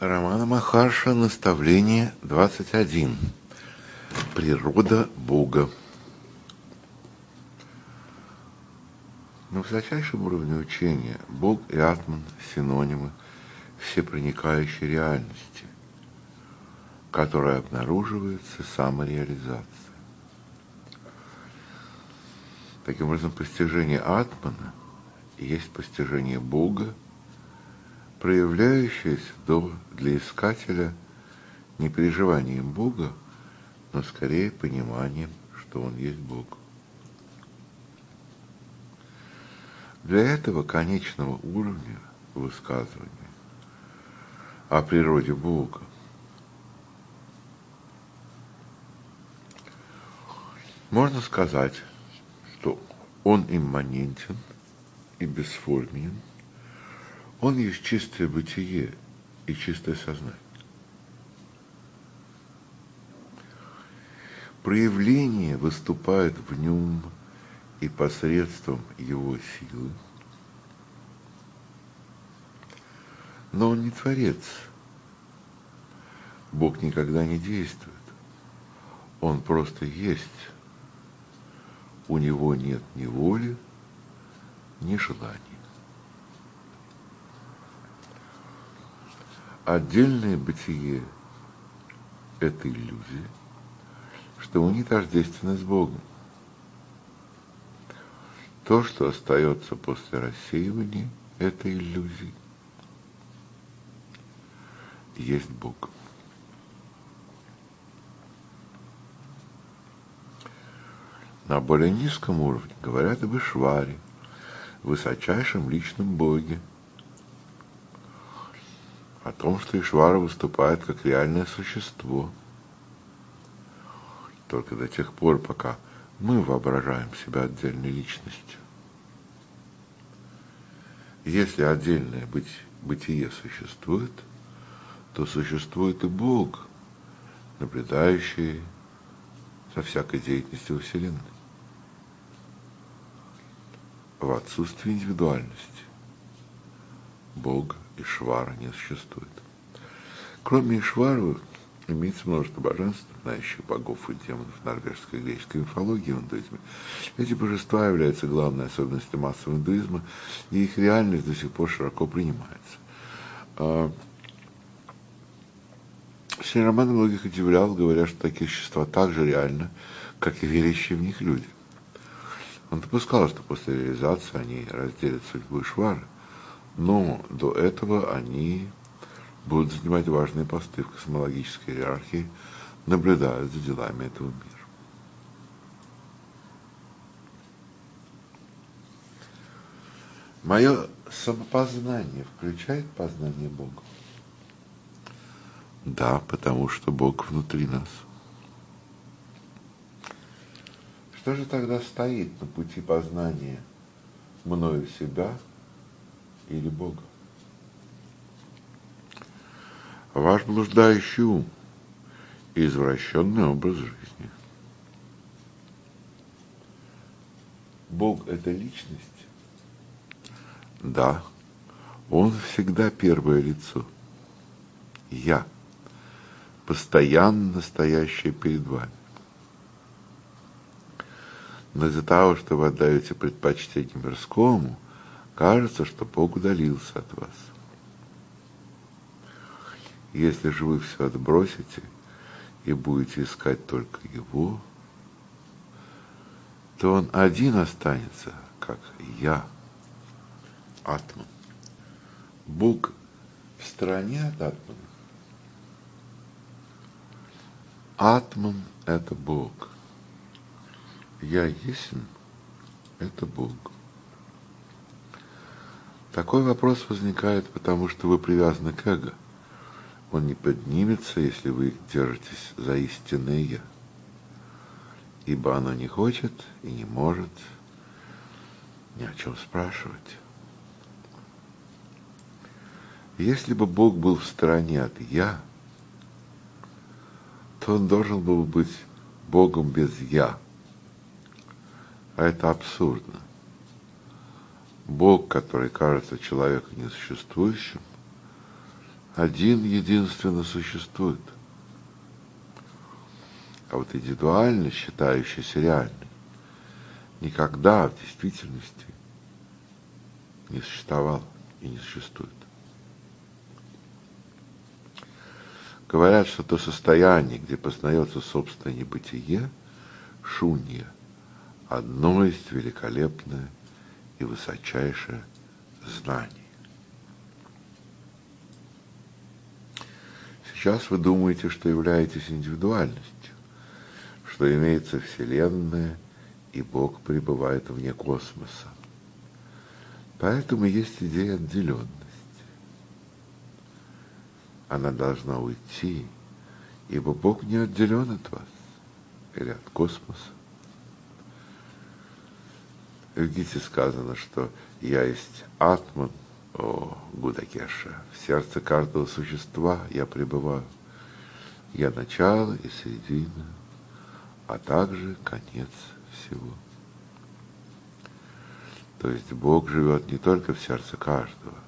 Романа Махарша «Наставление 21. Природа Бога». На высочайшем уровне учения Бог и Атман – синонимы всепроникающей реальности, которая обнаруживается самореализацией. Таким образом, постижение Атмана есть постижение Бога, проявляющееся для искателя не переживанием Бога, но скорее пониманием, что Он есть Бог. Для этого конечного уровня высказывания о природе Бога можно сказать, что он имманентен и бесформенен, он есть чистое бытие и чистое сознание. Проявление выступает в нем и посредством его силы. Но он не творец. Бог никогда не действует. Он просто есть. У него нет ни воли, ни желания. Отдельное бытие – это иллюзия, что мы не тождественны с Богом. То, что остается после рассеивания этой иллюзии, есть Бог. На более низком уровне говорят об Ишваре, высочайшем личном Боге, о том, что Ишвара выступает как реальное существо. Только до тех пор, пока мы воображаем себя отдельной личностью. Если отдельное быть, бытие существует, то существует и Бог, наблюдающий за всякой деятельностью Вселенной. В отсутствии индивидуальности Бога Ишвара не существует. Кроме Ишвара имеется множество божеств, знающих богов и демонов в норвежской и греческой мифологии и индуизме. Эти божества являются главной особенностью массового индуизма, и их реальность до сих пор широко принимается. А, Шри Роман многих удивлял, говоря, что такие существа так же реальны, как и верящие в них люди. Он допускал, что после реализации они разделят судьбу Ишвары, но до этого они будут занимать важные посты в космологической иерархии, наблюдая за делами этого мира. Мое самопознание включает познание Бога? Да, потому что Бог внутри нас. Что же тогда стоит на пути познания мною себя или Бога? ваш блуждающий ум и извращенный образ жизни. Бог – это личность? Да, Он всегда первое лицо. Я, постоянно стоящий перед вами. Но из-за того, что вы отдаете предпочтение мирскому, кажется, что Бог удалился от вас – если же вы все отбросите и будете искать только его, то он один останется, как я, Атман. Бог в стороне от Атмана. Атман – это Бог. Я есть – это Бог. Такой вопрос возникает, потому что вы привязаны к эго – он не поднимется, если вы держитесь за истинное «я», ибо оно не хочет и не может ни о чем спрашивать. Если бы Бог был в стороне от «я», то он должен был быть Богом без «я». А это абсурдно. Бог, который кажется человеку несуществующим, один единственно существует. А вот индивидуальность, считающаяся реальной, никогда в действительности не существовала и не существует. Говорят, что то состояние, где познается собственное небытие, шунья, одно из великолепное и высочайшее знание. Сейчас вы думаете, что являетесь индивидуальностью, что имеется Вселенная, и Бог пребывает вне космоса. Поэтому есть идея отделенности она должна уйти, ибо Бог не отделен от вас или от космоса. В Гите сказано, что я есть Атман, о Гудакеша, в сердце каждого существа я пребываю. Я начало и середина, а также конец всего. То есть Бог живет не только в сердце каждого,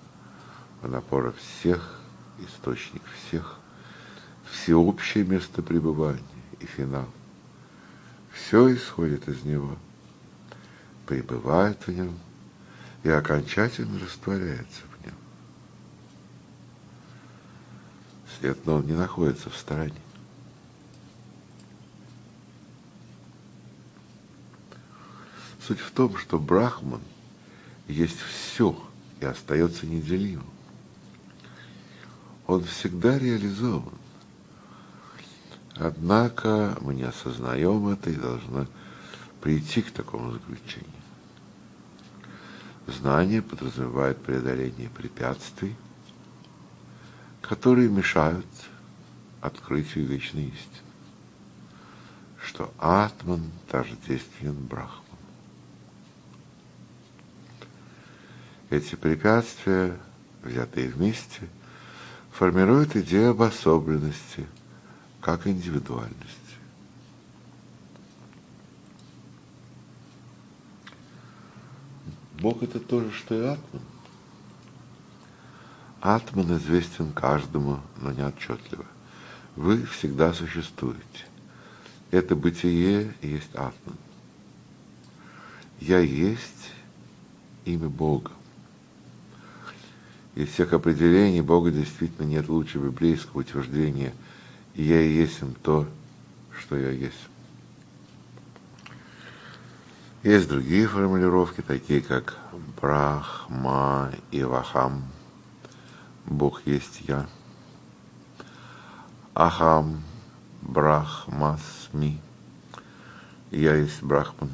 он опора всех источник всех, всеобщее место пребывания и финал. Все исходит из него, пребывает в нем и окончательно растворяется в нем. Следовательно, он не находится в стороне. Суть в том, что Брахман есть все и остается неделимым он всегда реализован. Однако мы не осознаем это и должны прийти к такому заключению. Знание подразумевает преодоление препятствий, которые мешают открытию вечной истины, что Атман тождествен Брахман. Эти препятствия, взятые вместе – формирует идею обособленности, как индивидуальности. Бог это то же, что и Атман. Атман известен каждому, но не отчетливо. Вы всегда существуете. Это бытие есть Атман. Я есть имя Бога. Из всех определений Бога действительно нет лучше библейского утверждения «И я и есть то, что я есть». Есть другие формулировки, такие как Брахма и Вахам. Бог есть я. Ахам Брахмасми. Я есть Брахман.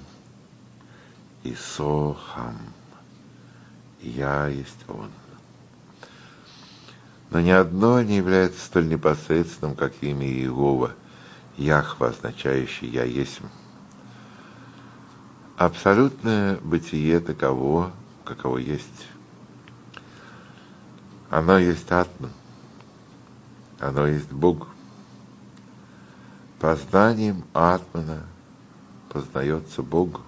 И Сохам. Я есть Он. Но ни одно не является столь непосредственным, как имя Иегова, Яхва, означающий «Я есть». Абсолютное бытие таково, каково есть. Оно есть Атман, оно есть Бог. Познанием Атмана познается Бог.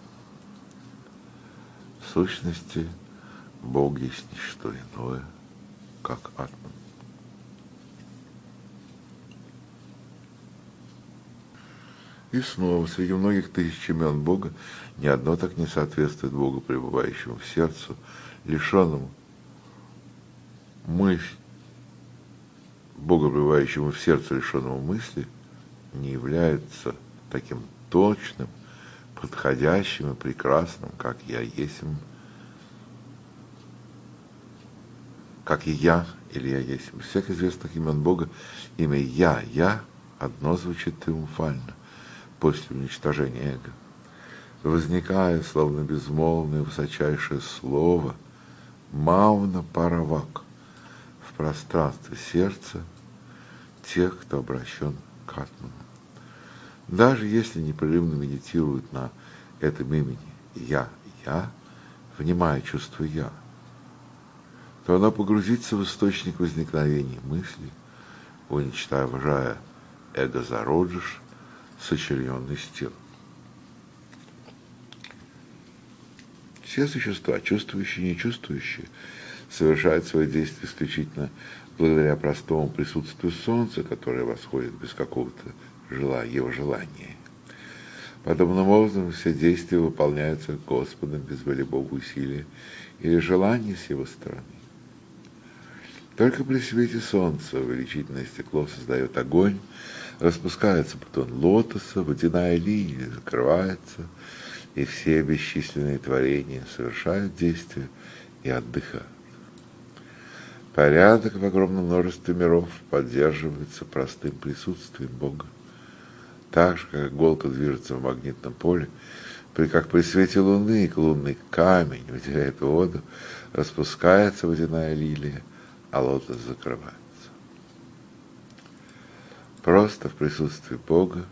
В сущности, Бог есть не что иное, как Атман. И снова, среди многих тысяч имен Бога, ни одно так не соответствует Богу, пребывающему в сердцу, лишенному мысли, Бога, пребывающему в сердце, лишенному мысли, не является таким точным, подходящим и прекрасным, как я есть, как и я или я есть. Из всех известных имен Бога имя «Я», «Я» одно звучит триумфально после уничтожения эго, возникая, словно безмолвное высочайшее слово, мауна паравак в пространстве сердца тех, кто обращен к Атману. Даже если непрерывно медитируют на этом имени «Я», «Я», внимая чувство «Я», то она погрузится в источник возникновения мыслей, уничтожая эго-зародыш сочлененный с телом. Все существа, чувствующие и нечувствующие, совершает свое действие исключительно благодаря простому присутствию солнца, которое восходит без какого-то желания, его желания. Подобным образом все действия выполняются Господом без воли Бога усилия или желания с его стороны. Только при свете солнца увеличительное стекло создает огонь, распускается бутон лотоса, водяная линия закрывается, и все бесчисленные творения совершают действия и отдыхают. Порядок в огромном множестве миров поддерживается простым присутствием Бога. Так же, как иголка движется в магнитном поле, при, как при свете луны лунный камень выделяет воду, распускается водяная лилия, а лотос закрывается. Просто в присутствии Бога,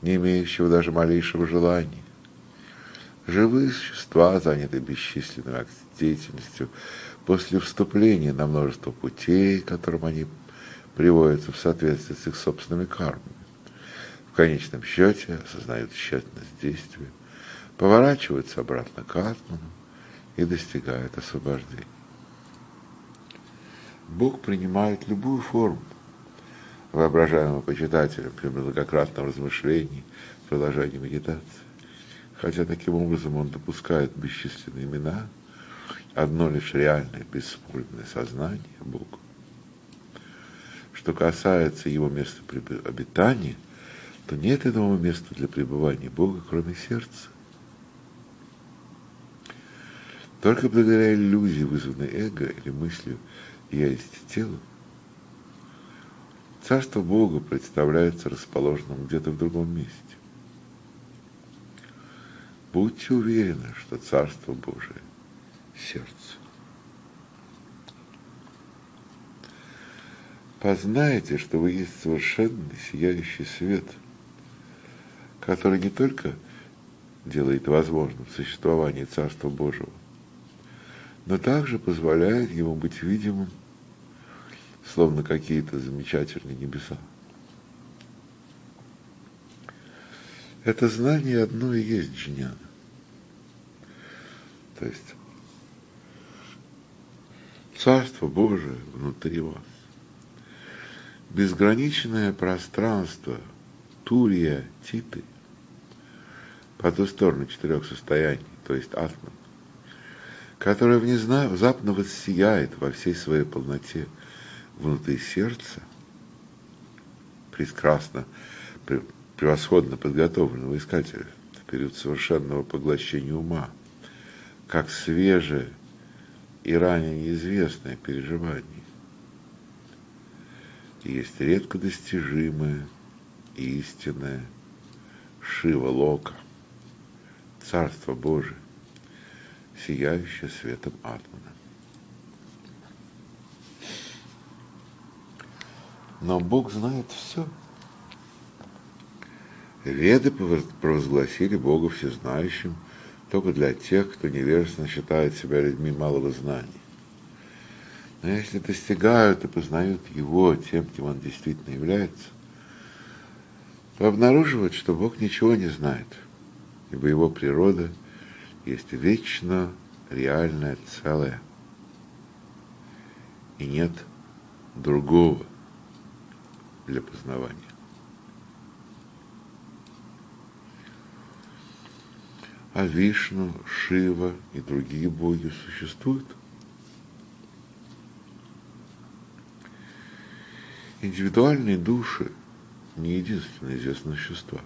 не имеющего даже малейшего желания. Живые существа, заняты бесчисленной деятельностью, после вступления на множество путей, которым они приводятся в соответствии с их собственными кармами, в конечном счете осознают тщательность действия, поворачиваются обратно к Атману и достигают освобождения. Бог принимает любую форму, воображаемого почитателем при многократном размышлении, продолжении медитации. Хотя таким образом он допускает бесчисленные имена, одно лишь реальное, бесспорное сознание Бога. Что касается его места обитания, то нет иного места для пребывания Бога, кроме сердца. Только благодаря иллюзии, вызванной эго или мыслью «я есть тело», Царство Бога представляется расположенным где-то в другом месте. Будьте уверены, что Царство Божие – сердце. Познайте, что вы есть совершенный сияющий свет, который не только делает возможным существование Царства Божьего, но также позволяет ему быть видимым, словно какие-то замечательные небеса. Это знание одно и есть джняна. То есть Царство Божие внутри вас. Безграничное пространство Турия Титы по ту сторону четырех состояний, то есть Атман, которое внезапно воссияет во всей своей полноте внутри сердца, прекрасно, превосходно подготовленного искателя в период совершенного поглощения ума, как свежее и ранее неизвестное переживание. Есть редко достижимое и истинное Шива Лока, Царство Божие, сияющее светом Атмана. Но Бог знает все. Веды провозгласили Бога всезнающим только для тех, кто невежественно считает себя людьми малого знания. Но если достигают и познают Его тем, кем Он действительно является, то обнаруживают, что Бог ничего не знает, ибо Его природа есть вечно реальное целое, и нет другого для познавания. А Вишну, Шива и другие боги существуют. Индивидуальные души не единственные известные существа.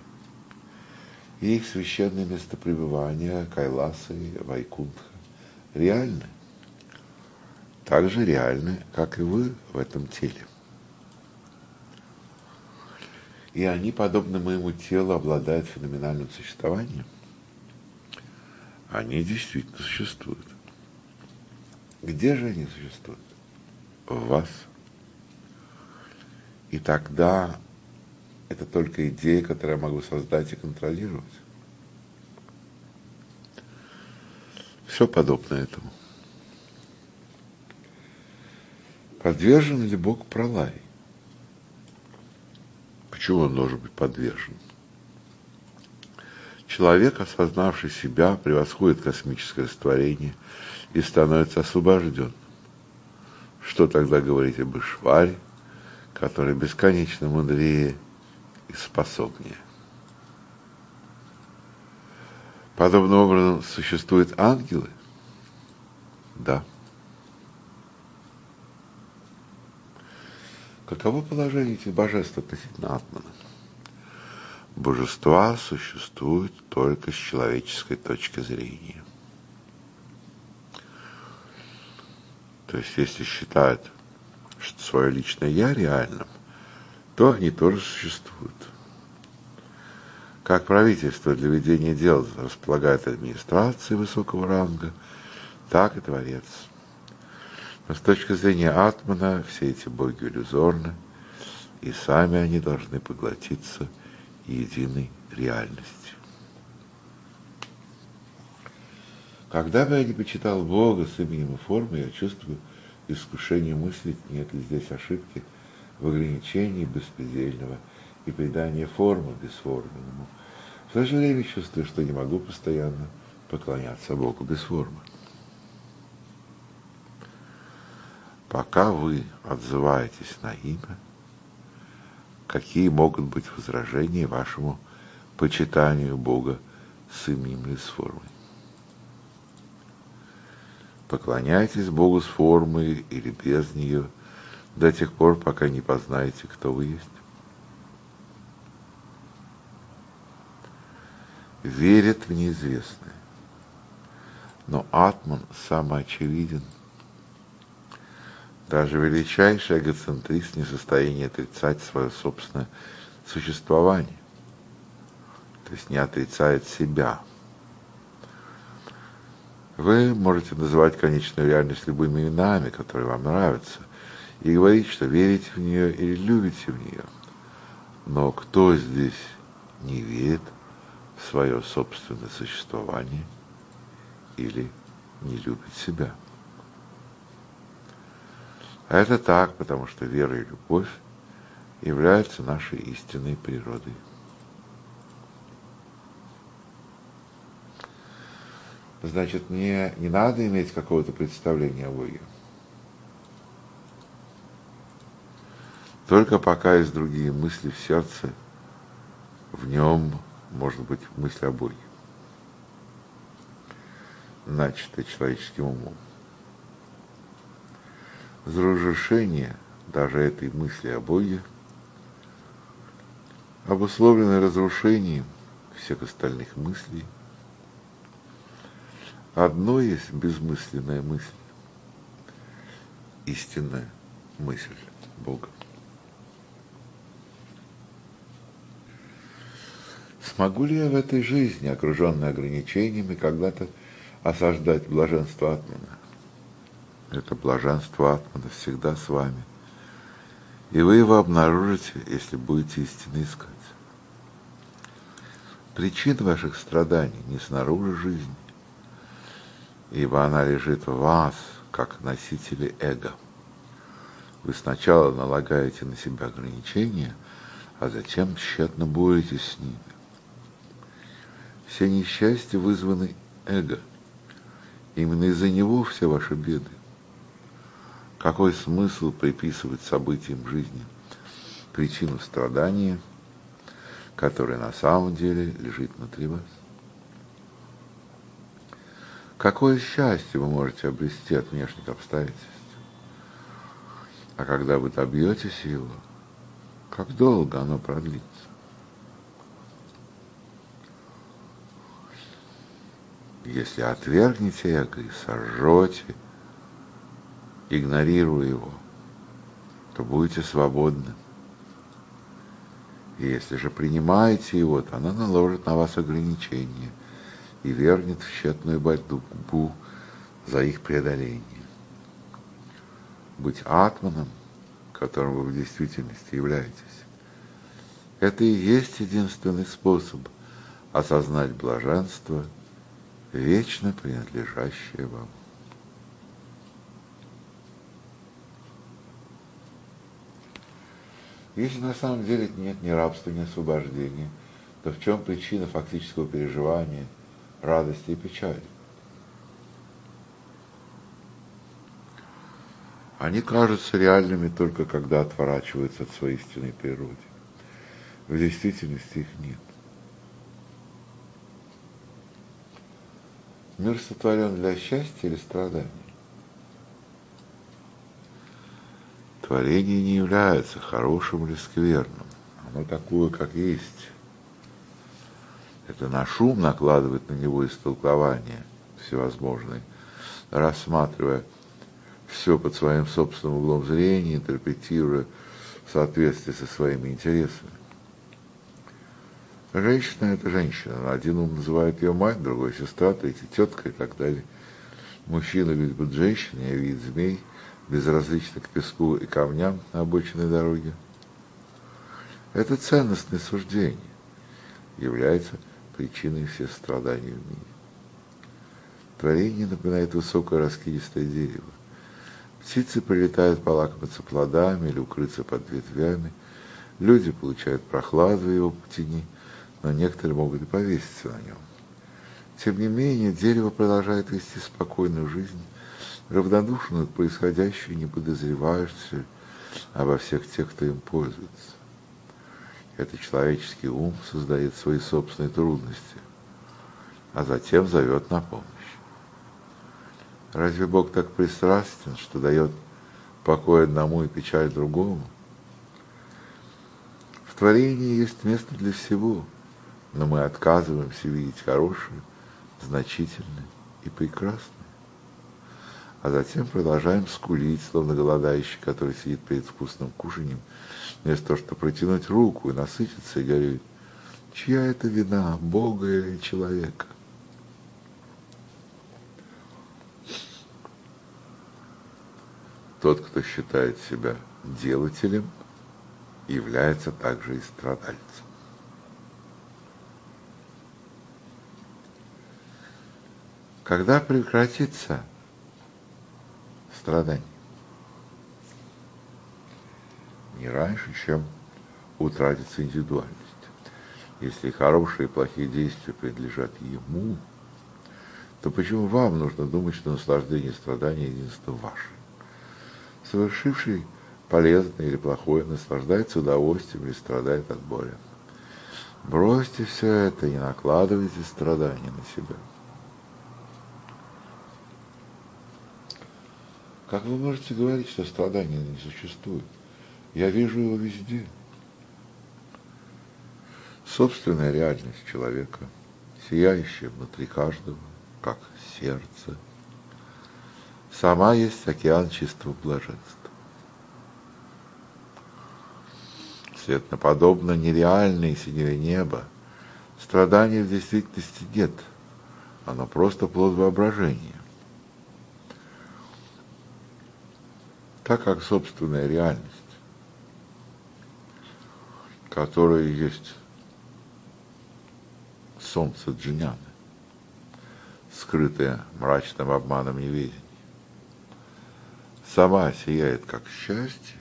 И их священное место пребывания Кайласа и Вайкунтха реальны. Так же реальны, как и вы в этом теле. И они, подобно моему телу, обладают феноменальным существованием, они действительно существуют. Где же они существуют? В вас. И тогда это только идея, которую я могу создать и контролировать. Все подобно этому. Подвержен ли Бог пролай? Почему он должен быть подвержен? Человек, осознавший себя, превосходит космическое створение и становится освобожден. Что тогда говорить об Ишваре, который бесконечно мудрее и способнее? Подобным образом существуют ангелы? Да. Каково положение этих божеств относительно Атмана? Божества существуют только с человеческой точки зрения. То есть, если считают что свое личное «я» реальным, то они тоже существуют. Как правительство для ведения дел располагает администрацией высокого ранга, так и Творец. Но с точки зрения Атмана все эти боги иллюзорны, и сами они должны поглотиться единой реальности. Когда бы я не почитал Бога с именем и формой, я чувствую искушение мыслить, нет ли здесь ошибки в ограничении беспредельного и придания формы бесформенному. В то же время чувствую, что не могу постоянно поклоняться Богу без формы. Пока вы отзываетесь на имя, какие могут быть возражения вашему почитанию Бога с именем и с формой? Поклоняйтесь Богу с формой или без нее до тех пор, пока не познаете, кто вы есть. Верят в неизвестное. Но Атман самоочевиден. Даже величайший эгоцентрист не в состоянии отрицать свое собственное существование, то есть не отрицает себя – вы можете называть конечную реальность любыми именами, которые вам нравятся, и говорить, что верите в нее или любите в нее. Но кто здесь не верит в свое собственное существование или не любит себя? А это так, потому что вера и любовь являются нашей истинной природой. значит, мне не надо иметь какого-то представления о Боге. Только пока есть другие мысли в сердце, в нем может быть мысль о Боге, начатая человеческим умом. Разрушение даже этой мысли о Боге обусловлено разрушением всех остальных мыслей – Одно есть безмысленная мысль, истинная мысль Бога. Смогу ли я в этой жизни, окруженной ограничениями, когда-то осаждать блаженство Атмана? Это блаженство Атмана всегда с вами. И вы его обнаружите, если будете истинно искать. Причина ваших страданий не снаружи жизни, ибо она лежит в вас, как носители эго. Вы сначала налагаете на себя ограничения, а затем тщетно боретесь с ними. Все несчастья вызваны эго. Именно из-за него все ваши беды. Какой смысл приписывать событиям жизни причину страдания, которая на самом деле лежит внутри вас? Какое счастье вы можете обрести от внешних обстоятельств? А когда вы добьетесь его, как долго оно продлится? Если отвергнете эго и сожжете, игнорируя его, то будете свободны. И если же принимаете его, то оно наложит на вас ограничения – и вернет в тщетную борьбу за их преодоление. Быть атманом, которым вы в действительности являетесь, это и есть единственный способ осознать блаженство, вечно принадлежащее вам. Если на самом деле нет ни рабства, ни освобождения, то в чем причина фактического переживания – радости и печали. Они кажутся реальными только когда отворачиваются от своей истинной природы. В действительности их нет. Мир сотворен для счастья или страданий? Творение не является хорошим или скверным. Оно такое, как есть. Это наш ум накладывает на него истолкования всевозможные, рассматривая все под своим собственным углом зрения, интерпретируя в соответствии со своими интересами. Женщина – это женщина. Один ум называет ее мать, другой – сестра, третий – тетка и так далее. Мужчина любит женщин, я видит змей, безразлично к песку и камням на обочине дороги. Это ценностное суждение является причиной всех страданий в мире. Творение напоминает высокое раскидистое дерево. Птицы прилетают полакомиться плодами или укрыться под ветвями. Люди получают прохладу его тени, но некоторые могут и повеситься на нем. Тем не менее, дерево продолжает вести спокойную жизнь, равнодушную к происходящему, не подозревающую обо всех тех, кто им пользуется. Это человеческий ум создает свои собственные трудности, а затем зовет на помощь. Разве Бог так пристрастен, что дает покой одному и печаль другому? В творении есть место для всего, но мы отказываемся видеть хорошее, значительное и прекрасное. А затем продолжаем скулить, словно голодающий, который сидит перед вкусным кушанием, вместо того, чтобы протянуть руку и насытиться, и говорит, чья это вина, Бога или человека? Тот, кто считает себя делателем, является также и страдальцем. Когда прекратится страдание? Не раньше, чем утратится индивидуальность. Если хорошие и плохие действия принадлежат ему, то почему вам нужно думать, что наслаждение и страдания единство ваше? совершивший полезное или плохое, наслаждается удовольствием или страдает от боли. Бросьте все это, не накладывайте страдания на себя. Как вы можете говорить, что страдания не существует? Я вижу его везде. Собственная реальность человека, сияющая внутри каждого, как сердце, сама есть океан чистого блаженства. Светноподобно нереальной синеве неба, страданий в действительности нет, оно просто плод воображения. Так как собственная реальность, которая есть солнце Джиняны, скрытое мрачным обманом неведения, сама сияет как счастье,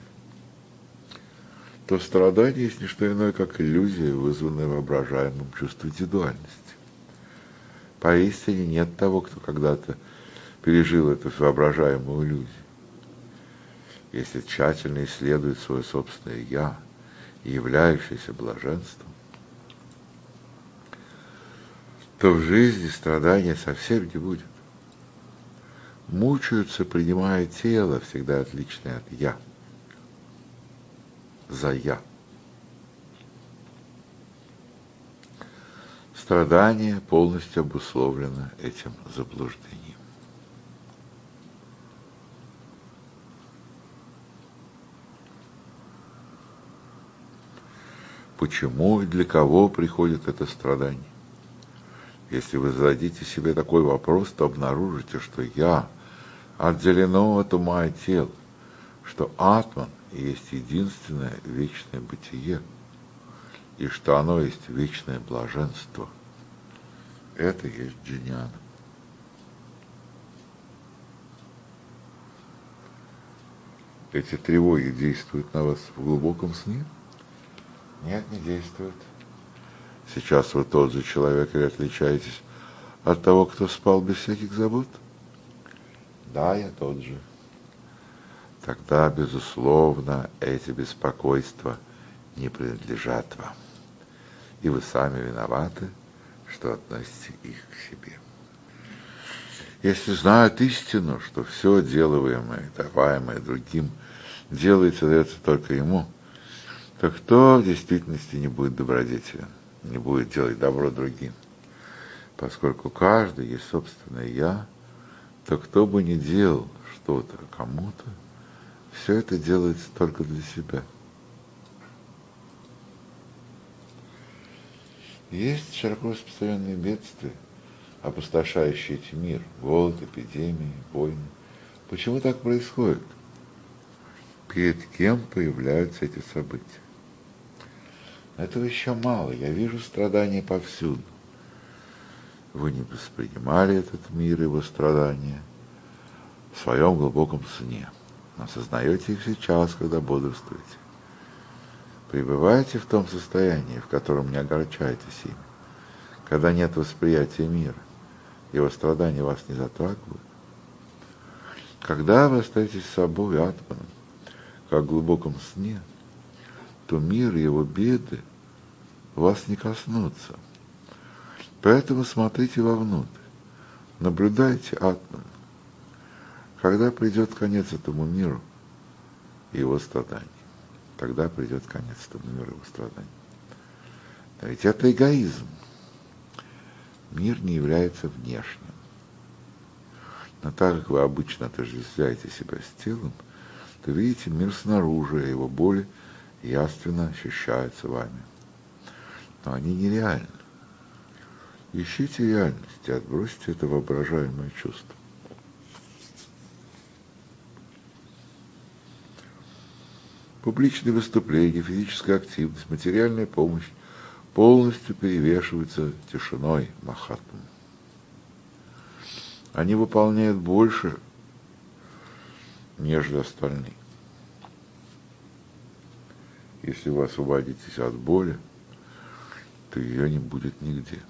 то страдание есть не что иное, как иллюзия, вызванная воображаемым чувством индивидуальности. Поистине нет того, кто когда-то пережил эту воображаемую иллюзию. Если тщательно исследует свое собственное «я», являющееся блаженством, то в жизни страдания совсем не будет мучаются, принимая тело, всегда отличное от «я», за «я». Страдание полностью обусловлено этим заблуждением. Почему и для кого приходит это страдание? Если вы зададите себе такой вопрос, то обнаружите, что я отделено от ума и тела, что атман есть единственное вечное бытие, и что оно есть вечное блаженство. Это есть джиняна. Эти тревоги действуют на вас в глубоком сне? Нет, не действуют. Сейчас вы тот же человек или отличаетесь от того, кто спал без всяких забот? Да, я тот же. тогда, безусловно, эти беспокойства не принадлежат вам. И вы сами виноваты, что относите их к себе. Если знают истину, что все делаемое, даваемое другим, делается, дается только ему, то кто в действительности не будет добродетелен, не будет делать добро другим? Поскольку каждый есть собственное «я», то кто бы ни делал что-то кому-то, все это делается только для себя. Есть широко распространенные бедствия, опустошающие эти мир, голод, эпидемии, войны. Почему так происходит? Перед кем появляются эти события? Этого еще мало, я вижу страдания повсюду. Вы не воспринимали этот мир и его страдания в своем глубоком сне, но осознаете их сейчас, когда бодрствуете. Пребывайте в том состоянии, в котором не огорчаетесь ими, когда нет восприятия мира, его страдания вас не затрагивают. Когда вы остаетесь собой, атманом, как в глубоком сне, то мир его беды вас не коснутся. Поэтому смотрите вовнутрь, наблюдайте атман. Когда придет конец этому миру и его страданий, тогда придет конец этому миру и его страданий. Но ведь это эгоизм. Мир не является внешним. Но так как вы обычно отождествляете себя с телом, то видите мир снаружи, а его боли яственно ощущаются вами. Но они нереальны. Ищите реальность и отбросьте это воображаемое чувство. Публичные выступления, физическая активность, материальная помощь полностью перевешиваются тишиной Махатмы. Они выполняют больше, нежели остальные. Если вы освободитесь от боли, то ее не будет нигде.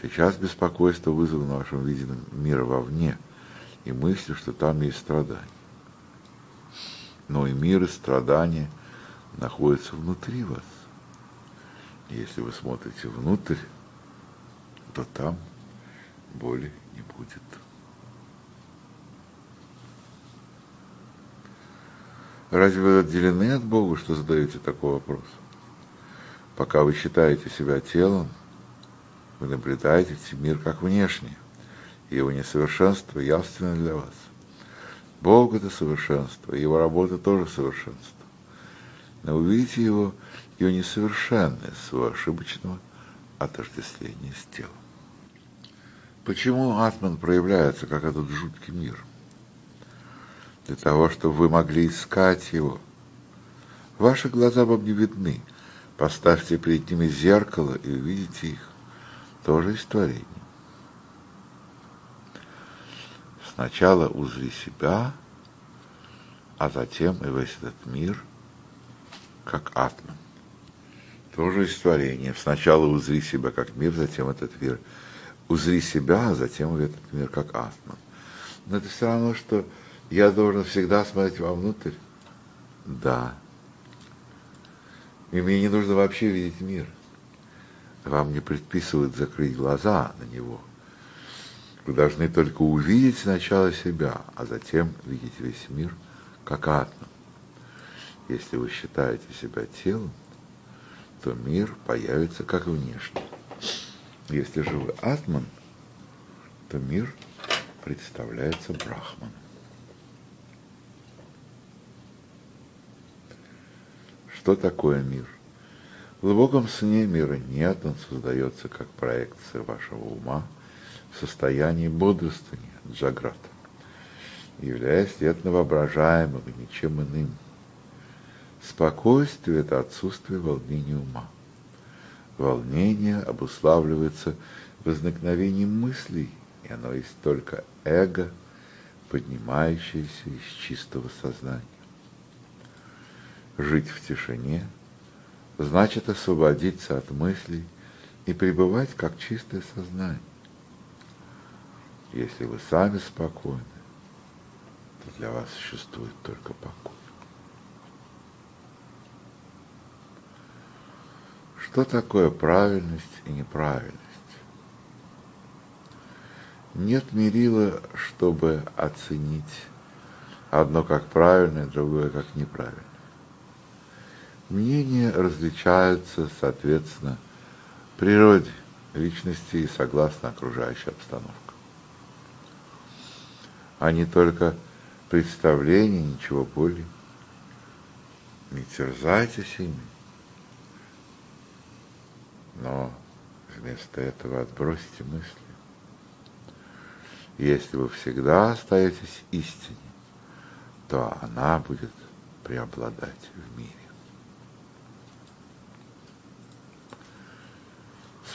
Сейчас беспокойство вызвано вашим видением мира вовне и мыслью, что там есть страдания. Но и мир, и страдания находятся внутри вас. Если вы смотрите внутрь, то там боли не будет. Разве вы отделены от Бога, что задаете такой вопрос? Пока вы считаете себя телом, вы наблюдаете мир как внешний, его несовершенство явственно для вас. Бог – это совершенство, его работа тоже совершенство. Но увидите его ее несовершенное своего ошибочного отождествления с телом. Почему атман проявляется, как этот жуткий мир? Для того, чтобы вы могли искать его. Ваши глаза вам не видны. Поставьте перед ними зеркало и увидите их. Тоже из творений. Сначала узри себя, а затем и весь этот мир, как атман тоже из творения. Сначала узри себя как мир, затем этот мир. Узри себя, а затем этот мир как атман. Но это все равно, что я должен всегда смотреть вовнутрь. Да. И мне не нужно вообще видеть мир. Вам не предписывают закрыть глаза на него. Вы должны только увидеть сначала себя, а затем видеть весь мир как атман. Если вы считаете себя телом, то мир появится как внешний. Если же вы атман, то мир представляется брахманом. Что такое мир? В глубоком сне мира нет, он создается как проекция вашего ума в состоянии бодрствования, джаграта, являясь летно воображаемым и ничем иным – Спокойствие – это отсутствие волнения ума. Волнение обуславливается возникновением мыслей, и оно есть только эго, поднимающееся из чистого сознания. Жить в тишине значит освободиться от мыслей и пребывать как чистое сознание. Если вы сами спокойны, то для вас существует только покой. Что такое правильность и неправильность? Нет мерила, чтобы оценить одно как правильное, другое как неправильное. Мнения различаются, соответственно, природе личности и согласно окружающей обстановке. А не только представление, ничего более. Не терзайтесь ими. Но вместо этого отбросьте мысли. Если вы всегда остаетесь истине, то она будет преобладать в мире.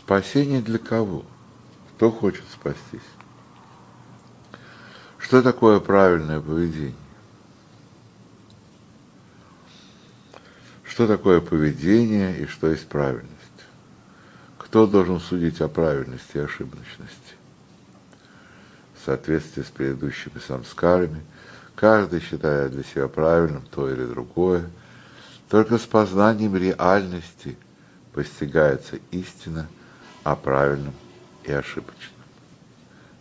Спасение для кого? Кто хочет спастись? Что такое правильное поведение? Что такое поведение и что есть правильность? Кто должен судить о правильности и ошибочности? В соответствии с предыдущими самскарами, каждый считает для себя правильным то или другое, только с познанием реальности постигается истина о правильном и ошибочном.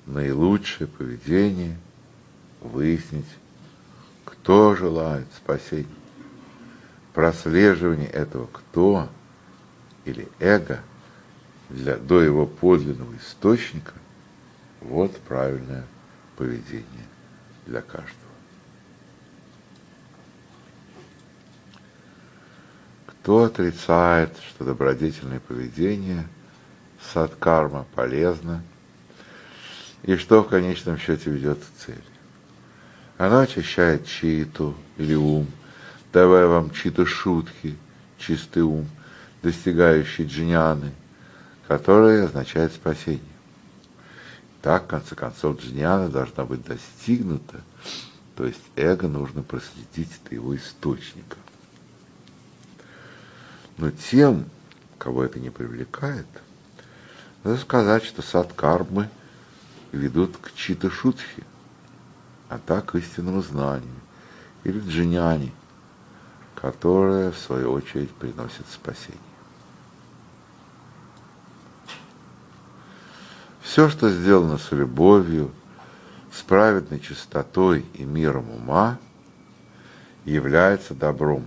Наилучшее поведение – выяснить, кто желает спасения. Прослеживание этого «кто» или «эго» – для, до его подлинного источника, вот правильное поведение для каждого. Кто отрицает, что добродетельное поведение садкарма полезно и что в конечном счете ведет к цели? Оно очищает читу или ум, давая вам чьи-то шутки, чистый ум, достигающий джняны – которое означает спасение. Так, в конце концов, джняна должна быть достигнута, то есть эго нужно проследить до его источника. Но тем, кого это не привлекает, надо сказать, что сад кармы ведут к чита шутхи, а так к истинному знанию, или джиняне, которое, в свою очередь, приносит спасение. Все, что сделано с любовью, с праведной чистотой и миром ума, является добром.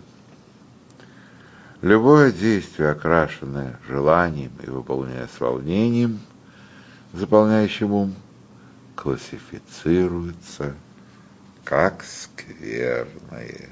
Любое действие, окрашенное желанием и выполняя с волнением, заполняющим ум, классифицируется как скверное.